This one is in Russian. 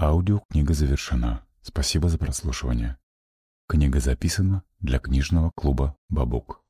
Аудиокнига завершена. Спасибо за прослушивание. Книга записана для книжного клуба «Бабук».